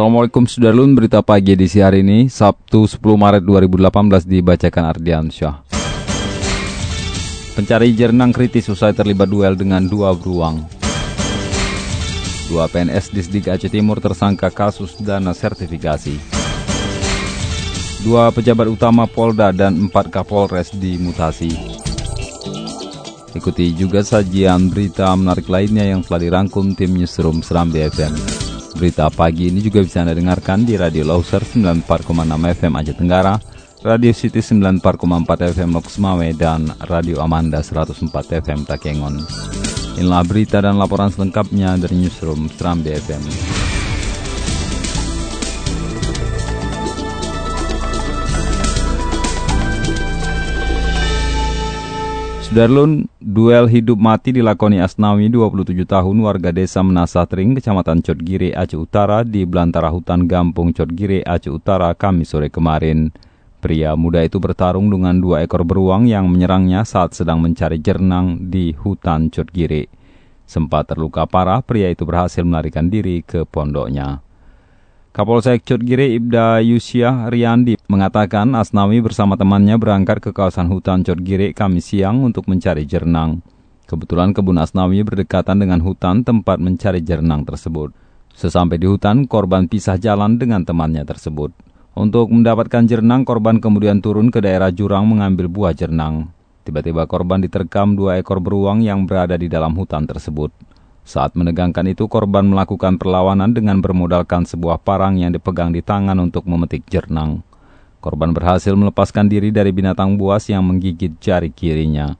Assalamualaikum Sudarlun, berita pagi edisi hari ini, Sabtu 10 Maret 2018 dibacakan Ardian Syah. Pencari jernang kritis usai terlibat duel dengan dua beruang. Dua PNS Disdik Aceh Timur tersangka kasus dana sertifikasi. Dua pejabat utama Polda dan empat Kapolres dimutasi. Ikuti juga sajian berita menarik lainnya yang telah dirangkum tim Newsroom Seram BFM. Berita pagi ini juga bisa Anda dengarkan di Radio Loser 94,6 FM Aceh Tenggara, Radio City 94,4 FM Lok Semawe, dan Radio Amanda 104 FM Takengon. Inilah berita dan laporan selengkapnya dari Newsroom Seram BFM. Sudarlun, duel hidup mati dilakoni Asnawi 27 tahun warga desa Menasatring, kecamatan Cotgire, Aceh Utara di belantara hutan Gampung Cotgire, Aceh Utara, Kamis sore kemarin. Pria muda itu bertarung dengan dua ekor beruang yang menyerangnya saat sedang mencari jernang di hutan Cotgire. Sempat terluka parah, pria itu berhasil melarikan diri ke pondoknya. Kapolsek Cotgire Ibda Yusyah Riyandi mengatakan Asnawi bersama temannya berangkat ke kawasan hutan Cotgire Kamis siang untuk mencari jernang. Kebetulan kebun Asnawi berdekatan dengan hutan tempat mencari jernang tersebut. Sesampai di hutan, korban pisah jalan dengan temannya tersebut. Untuk mendapatkan jernang, korban kemudian turun ke daerah jurang mengambil buah jernang. Tiba-tiba korban diterkam dua ekor beruang yang berada di dalam hutan tersebut. Saat menegangkan itu, korban melakukan perlawanan dengan bermodalkan sebuah parang yang dipegang di tangan untuk memetik jernang. Korban berhasil melepaskan diri dari binatang buas yang menggigit jari kirinya.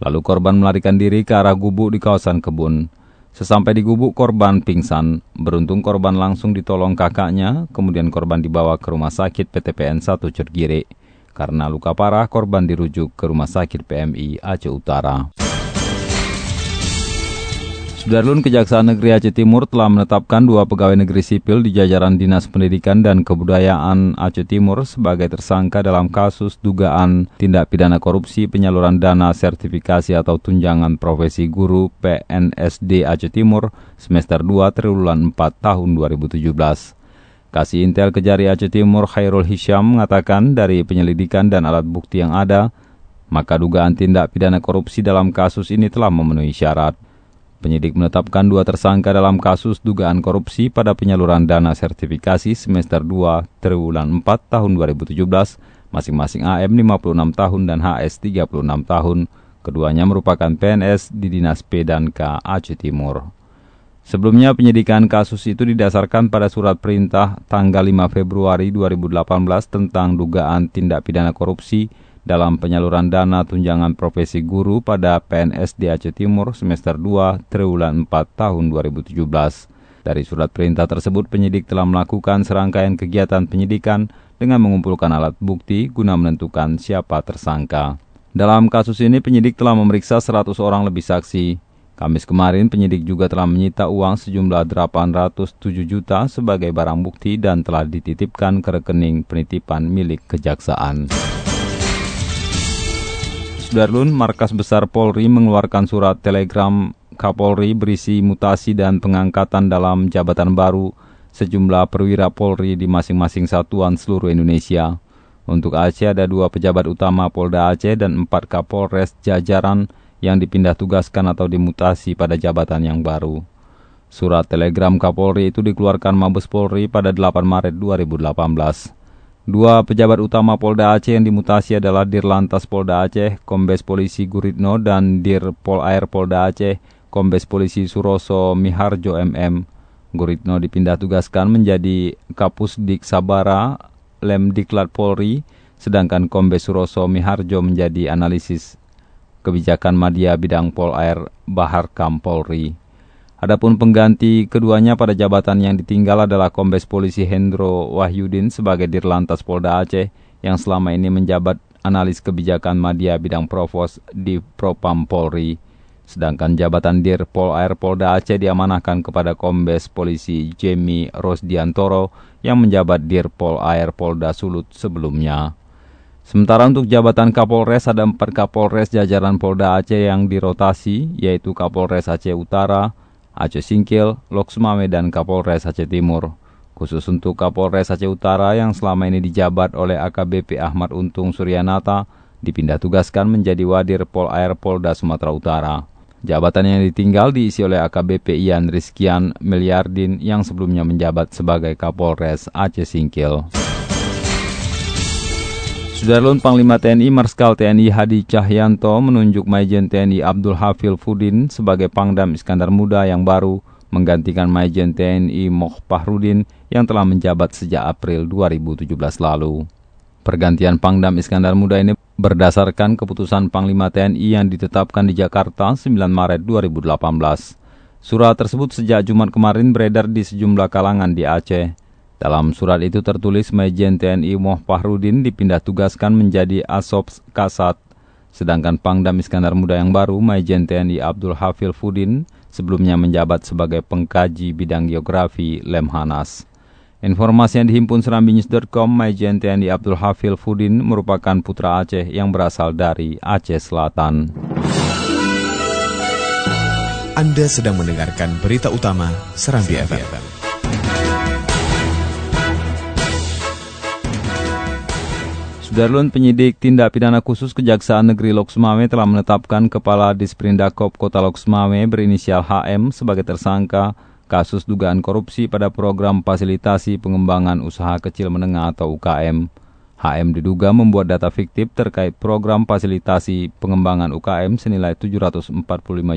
Lalu korban melarikan diri ke arah gubuk di kawasan kebun. Sesampai di gubuk, korban pingsan. Beruntung korban langsung ditolong kakaknya, kemudian korban dibawa ke rumah sakit PTPN 1 Cotgire. Karena luka parah, korban dirujuk ke rumah sakit PMI Aceh Utara. Sudarlun Kejaksaan Negeri Aceh Timur telah menetapkan dua pegawai negeri sipil di jajaran Dinas Pendidikan dan Kebudayaan Aceh Timur sebagai tersangka dalam kasus dugaan tindak pidana korupsi penyaluran dana sertifikasi atau tunjangan profesi guru PNSD Aceh Timur semester 2 triwulan 4 tahun 2017. Kasih Intel Kejari Aceh Timur Khairul Hisham mengatakan dari penyelidikan dan alat bukti yang ada, maka dugaan tindak pidana korupsi dalam kasus ini telah memenuhi syarat. Penyidik menetapkan dua tersangka dalam kasus dugaan korupsi pada penyaluran dana sertifikasi semester 2 triwulan 4 tahun 2017, masing-masing AM 56 tahun dan HS 36 tahun. Keduanya merupakan PNS di Dinas P dan K Aceh Timur. Sebelumnya penyidikan kasus itu didasarkan pada surat perintah tanggal 5 Februari 2018 tentang dugaan tindak pidana korupsi dalam penyaluran dana tunjangan profesi guru pada PNS di Aceh Timur semester 2 triwulan 4 tahun 2017. Dari surat perintah tersebut, penyidik telah melakukan serangkaian kegiatan penyidikan dengan mengumpulkan alat bukti guna menentukan siapa tersangka. Dalam kasus ini, penyidik telah memeriksa 100 orang lebih saksi. Kamis kemarin, penyidik juga telah menyita uang sejumlah 807 juta sebagai barang bukti dan telah dititipkan ke rekening penitipan milik kejaksaan. Sudarlun, Markas Besar Polri mengeluarkan surat telegram Kapolri berisi mutasi dan pengangkatan dalam jabatan baru sejumlah perwira Polri di masing-masing satuan seluruh Indonesia. Untuk Aceh ada dua pejabat utama Polda Aceh dan empat Kapolres jajaran yang dipindah tugaskan atau dimutasi pada jabatan yang baru. Surat telegram Kapolri itu dikeluarkan Mabes Polri pada 8 Maret 2018. Dua pejabat utama Polda Aceh yang dimutasi adalah Dirlantas Polda Aceh, Kombes Polisi Guritno, dan Dir Pol Air Polda Aceh, Kombes Polisi Suroso Miharjo MM. Guritno dipindah tugaskan menjadi Kapusdik Sabara, Lemdiklat Polri, sedangkan Kombes Suroso Miharjo menjadi analisis kebijakan media bidang Pol Air Bahar Kam Polri. Adapun pengganti keduanya pada jabatan yang ditinggal adalah Kombes Polisi Hendro Wahyudin sebagai Dirlantas Polda Aceh yang selama ini menjabat analis kebijakan media bidang provos di Propam Polri. Sedangkan jabatan Dir Pol Air Polda Aceh diamanahkan kepada Kombes Polisi Jamie Rosdiantoro yang menjabat Dir Pol Air Polda Sulut sebelumnya. Sementara untuk jabatan Kapolres ada empat Kapolres jajaran Polda Aceh yang dirotasi, yaitu Kapolres Aceh Utara, Aceh Singkil, Loksmame, dan Kapolres Aceh Timur. Khusus untuk Kapolres Aceh Utara yang selama ini dijabat oleh AKBP Ahmad Untung Suryanata, dipindah tugaskan menjadi Wadir Pol Air Polda Sumatera Utara. Jabatan yang ditinggal diisi oleh AKBP Ian Rizkian Miliardin yang sebelumnya menjabat sebagai Kapolres Aceh Singkil. Sudarlun Panglima TNI Marskal TNI Hadi Cahyanto menunjuk Majen TNI Abdul Hafil Fudin sebagai Pangdam Iskandar Muda yang baru menggantikan Majen TNI Moh Pahrudin yang telah menjabat sejak April 2017 lalu. Pergantian Pangdam Iskandar Muda ini berdasarkan keputusan Panglima TNI yang ditetapkan di Jakarta 9 Maret 2018. Surat tersebut sejak Jumat kemarin beredar di sejumlah kalangan di Aceh. Dalam surat itu tertulis Majen TNI Moh Pahrudin dipindah tugaskan menjadi Asops Kasat, sedangkan Pangdam Iskandar Muda yang baru Majen TNI Abdul Hafil Fudin sebelumnya menjabat sebagai pengkaji bidang geografi Lemhanas. Informasi yang dihimpun serambinews.com, Majen TNI Abdul Hafil Fudin merupakan putra Aceh yang berasal dari Aceh Selatan. Anda sedang mendengarkan berita utama Serambi FM. Sudarlun penyidik tindak pidana khusus Kejaksaan Negeri Loksmawe telah menetapkan Kepala Disprindakop Kota Loksmawe berinisial HM sebagai tersangka kasus dugaan korupsi pada program fasilitasi pengembangan usaha kecil menengah atau UKM. HM diduga membuat data fiktif terkait program fasilitasi pengembangan UKM senilai 745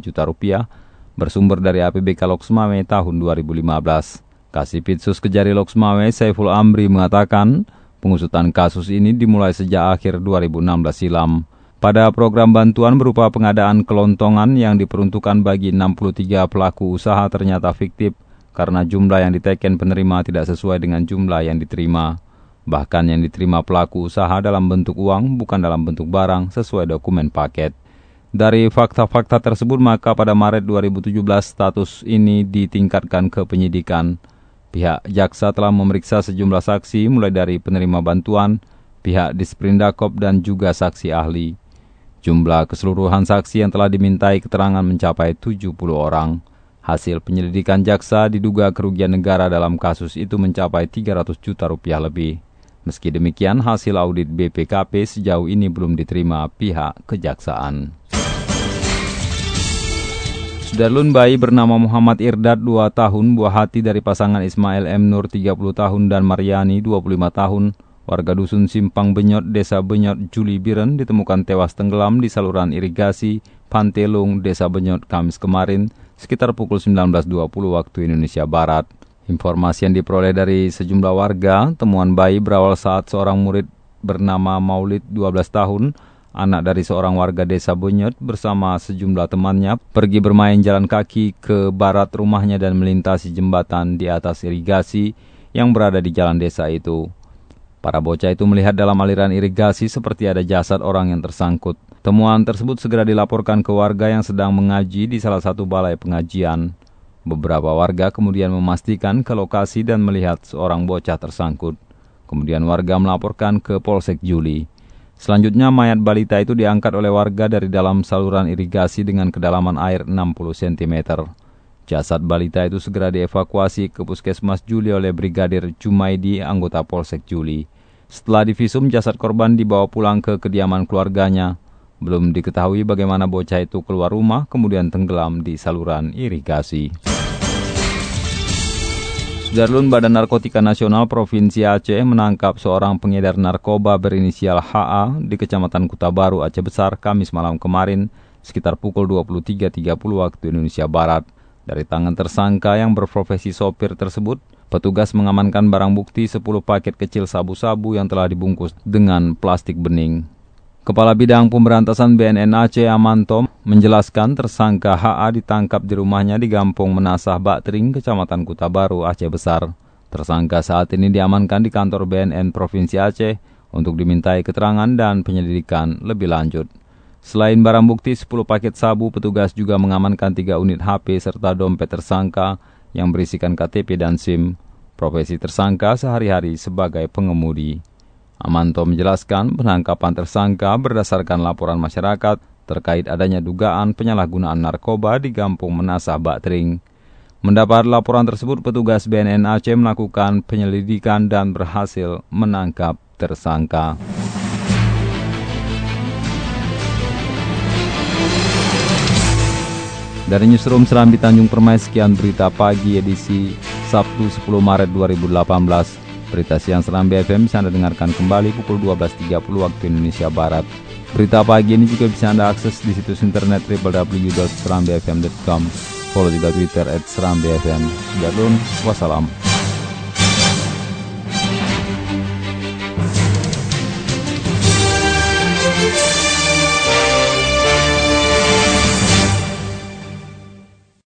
juta rupiah bersumber dari APBK Loksmawe tahun 2015. Kasipitsus Kejari Loksmawe Saiful Amri mengatakan, Pengusutan kasus ini dimulai sejak akhir 2016 silam. Pada program bantuan berupa pengadaan kelontongan yang diperuntukkan bagi 63 pelaku usaha ternyata fiktif karena jumlah yang diteken penerima tidak sesuai dengan jumlah yang diterima. Bahkan yang diterima pelaku usaha dalam bentuk uang bukan dalam bentuk barang sesuai dokumen paket. Dari fakta-fakta tersebut maka pada Maret 2017 status ini ditingkatkan ke penyidikan. Pihak jaksa telah memeriksa sejumlah saksi mulai dari penerima bantuan, pihak Disprindakop dan juga saksi ahli. Jumlah keseluruhan saksi yang telah dimintai keterangan mencapai 70 orang. Hasil penyelidikan jaksa diduga kerugian negara dalam kasus itu mencapai 300 juta rupiah lebih. Meski demikian, hasil audit BPKP sejauh ini belum diterima pihak kejaksaan. Sudarlun bayi bernama Muhammad Irdad 2 tahun, buah hati dari pasangan Ismail M. Nur 30 tahun dan Maryani 25 tahun, warga dusun Simpang Benyot, Desa Benyot, Juli Biren ditemukan tewas tenggelam di saluran irigasi Pantelung, Desa Benyot, Kamis kemarin, sekitar pukul 19.20 waktu Indonesia Barat. Informasi yang diperoleh dari sejumlah warga, temuan bayi berawal saat seorang murid bernama Maulid 12 tahun anak dari seorang warga desa Bunyet bersama sejumlah temannya pergi bermain jalan kaki ke barat rumahnya dan melintasi jembatan di atas irigasi yang berada di jalan desa itu. Para bocah itu melihat dalam aliran irigasi seperti ada jasad orang yang tersangkut. Temuan tersebut segera dilaporkan ke warga yang sedang mengaji di salah satu balai pengajian. Beberapa warga kemudian memastikan ke lokasi dan melihat seorang bocah tersangkut. Kemudian warga melaporkan ke Polsek Juli. Selanjutnya mayat balita itu diangkat oleh warga dari dalam saluran irigasi dengan kedalaman air 60 cm. Jasad balita itu segera dievakuasi ke puskesmas Juli oleh Brigadir Jumaidi, anggota Polsek Juli. Setelah divisum, jasad korban dibawa pulang ke kediaman keluarganya. Belum diketahui bagaimana bocah itu keluar rumah kemudian tenggelam di saluran irigasi. Darlun Badan Narkotika Nasional Provinsi Aceh menangkap seorang pengedar narkoba berinisial HA di Kecamatan Kuta Baru, Aceh Besar, Kamis malam kemarin, sekitar pukul 23.30 waktu Indonesia Barat. Dari tangan tersangka yang berprofesi sopir tersebut, petugas mengamankan barang bukti 10 paket kecil sabu-sabu yang telah dibungkus dengan plastik bening. Kepala Bidang Pemberantasan BNN Aceh Amanto menjelaskan tersangka HA ditangkap di rumahnya di Gampung Menasah Baktering, Kecamatan Kuta Baru, Aceh Besar. Tersangka saat ini diamankan di kantor BNN Provinsi Aceh untuk dimintai keterangan dan penyelidikan lebih lanjut. Selain barang bukti 10 paket sabu, petugas juga mengamankan 3 unit HP serta dompet tersangka yang berisikan KTP dan SIM. Profesi tersangka sehari-hari sebagai pengemudi. Amanto menjelaskan penangkapan tersangka berdasarkan laporan masyarakat terkait adanya dugaan penyalahgunaan narkoba di Gampung Menasah Baktering. Mendapat laporan tersebut, petugas BNN Aceh melakukan penyelidikan dan berhasil menangkap tersangka. Dari Newsroom Serambi Tanjung Permai, sekian berita pagi edisi Sabtu 10 Maret 2018. Berita siang Serambi FM bisa Anda dengarkan kembali pukul 12.30 waktu Indonesia Barat. Berita pagi ini juga bisa Anda akses di situs internet www.serambifm.com. Follow juga Twitter at Serambi FM. Sudah wassalam.